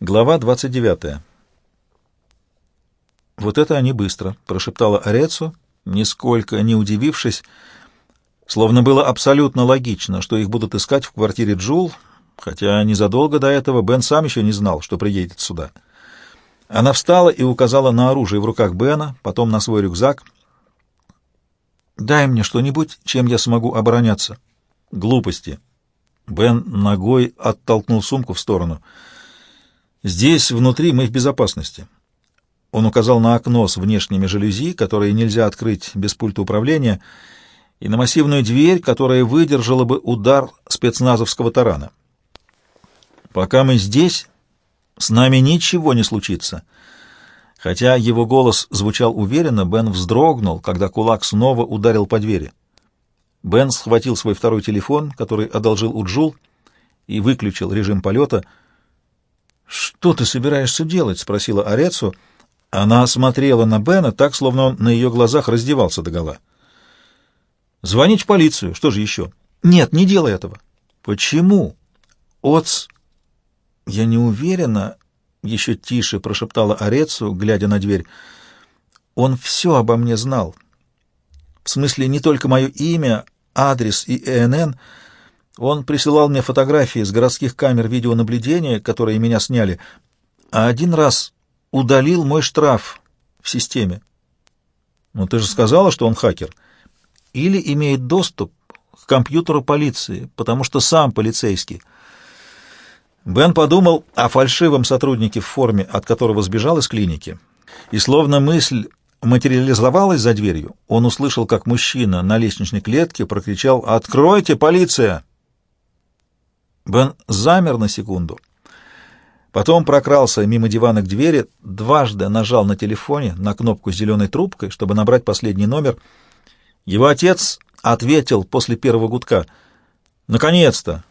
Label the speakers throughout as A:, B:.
A: Глава 29. «Вот это они быстро», — прошептала Орецу, нисколько не удивившись, словно было абсолютно логично, что их будут искать в квартире Джул, хотя незадолго до этого Бен сам еще не знал, что приедет сюда. Она встала и указала на оружие в руках Бена, потом на свой рюкзак. «Дай мне что-нибудь, чем я смогу обороняться». «Глупости». Бен ногой оттолкнул сумку в сторону — Здесь, внутри, мы в безопасности. Он указал на окно с внешними жалюзи, которые нельзя открыть без пульта управления, и на массивную дверь, которая выдержала бы удар спецназовского тарана. Пока мы здесь, с нами ничего не случится. Хотя его голос звучал уверенно, Бен вздрогнул, когда кулак снова ударил по двери. Бен схватил свой второй телефон, который одолжил у Джул, и выключил режим полета — «Что ты собираешься делать?» — спросила Орецу. Она смотрела на Бена так, словно он на ее глазах раздевался догола. «Звонить в полицию. Что же еще?» «Нет, не делай этого». «Почему?» «Отц...» «Я не уверена...» — еще тише прошептала Орецу, глядя на дверь. «Он все обо мне знал. В смысле, не только мое имя, адрес и ЭНН, он присылал мне фотографии с городских камер видеонаблюдения, которые меня сняли, а один раз удалил мой штраф в системе. Но ты же сказала, что он хакер. Или имеет доступ к компьютеру полиции, потому что сам полицейский. Бен подумал о фальшивом сотруднике в форме, от которого сбежал из клиники. И словно мысль материализовалась за дверью, он услышал, как мужчина на лестничной клетке прокричал «Откройте, полиция!» Бен замер на секунду. Потом прокрался мимо дивана к двери, дважды нажал на телефоне на кнопку с зеленой трубкой, чтобы набрать последний номер. Его отец ответил после первого гудка. «Наконец-то!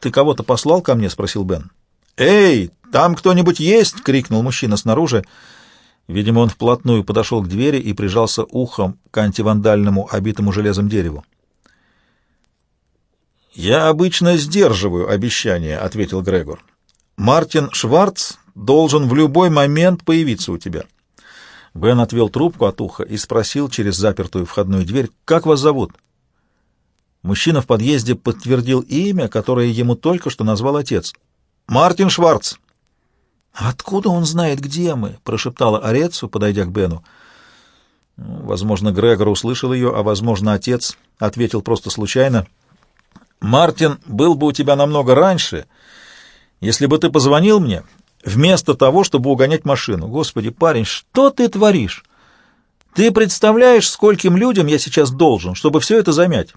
A: Ты кого-то послал ко мне?» — спросил Бен. «Эй, там кто-нибудь есть?» — крикнул мужчина снаружи. Видимо, он вплотную подошел к двери и прижался ухом к антивандальному, обитому железом дереву. «Я обычно сдерживаю обещания», — ответил Грегор. «Мартин Шварц должен в любой момент появиться у тебя». Бен отвел трубку от уха и спросил через запертую входную дверь, «Как вас зовут?» Мужчина в подъезде подтвердил имя, которое ему только что назвал отец. «Мартин Шварц». «Откуда он знает, где мы?» — прошептала Орецу, подойдя к Бену. Возможно, Грегор услышал ее, а, возможно, отец ответил просто случайно — Мартин был бы у тебя намного раньше, если бы ты позвонил мне, вместо того, чтобы угонять машину. Господи, парень, что ты творишь? Ты представляешь, скольким людям я сейчас должен, чтобы все это замять?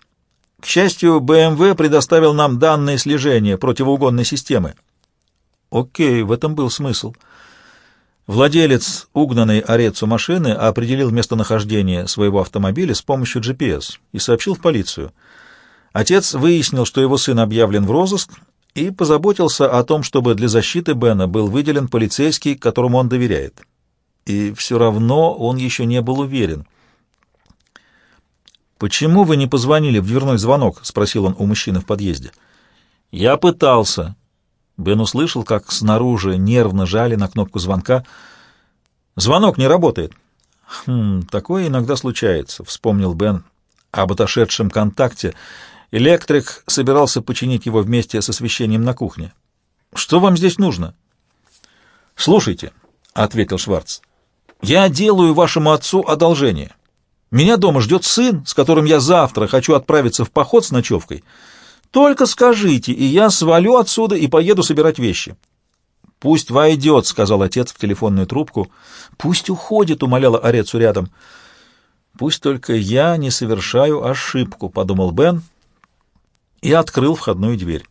A: К счастью, БМВ предоставил нам данные слежения противоугонной системы. Окей, в этом был смысл. Владелец угнанной Орецу машины определил местонахождение своего автомобиля с помощью GPS и сообщил в полицию — Отец выяснил, что его сын объявлен в розыск, и позаботился о том, чтобы для защиты Бена был выделен полицейский, которому он доверяет. И все равно он еще не был уверен. «Почему вы не позвонили в дверной звонок?» — спросил он у мужчины в подъезде. «Я пытался». Бен услышал, как снаружи нервно жали на кнопку звонка. «Звонок не работает». «Хм, такое иногда случается», — вспомнил Бен об отошедшем контакте — Электрик собирался починить его вместе с освещением на кухне. «Что вам здесь нужно?» «Слушайте», — ответил Шварц, — «я делаю вашему отцу одолжение. Меня дома ждет сын, с которым я завтра хочу отправиться в поход с ночевкой. Только скажите, и я свалю отсюда и поеду собирать вещи». «Пусть войдет», — сказал отец в телефонную трубку. «Пусть уходит», — умоляла Орецу рядом. «Пусть только я не совершаю ошибку», — подумал Бен, — и открыл входную дверь.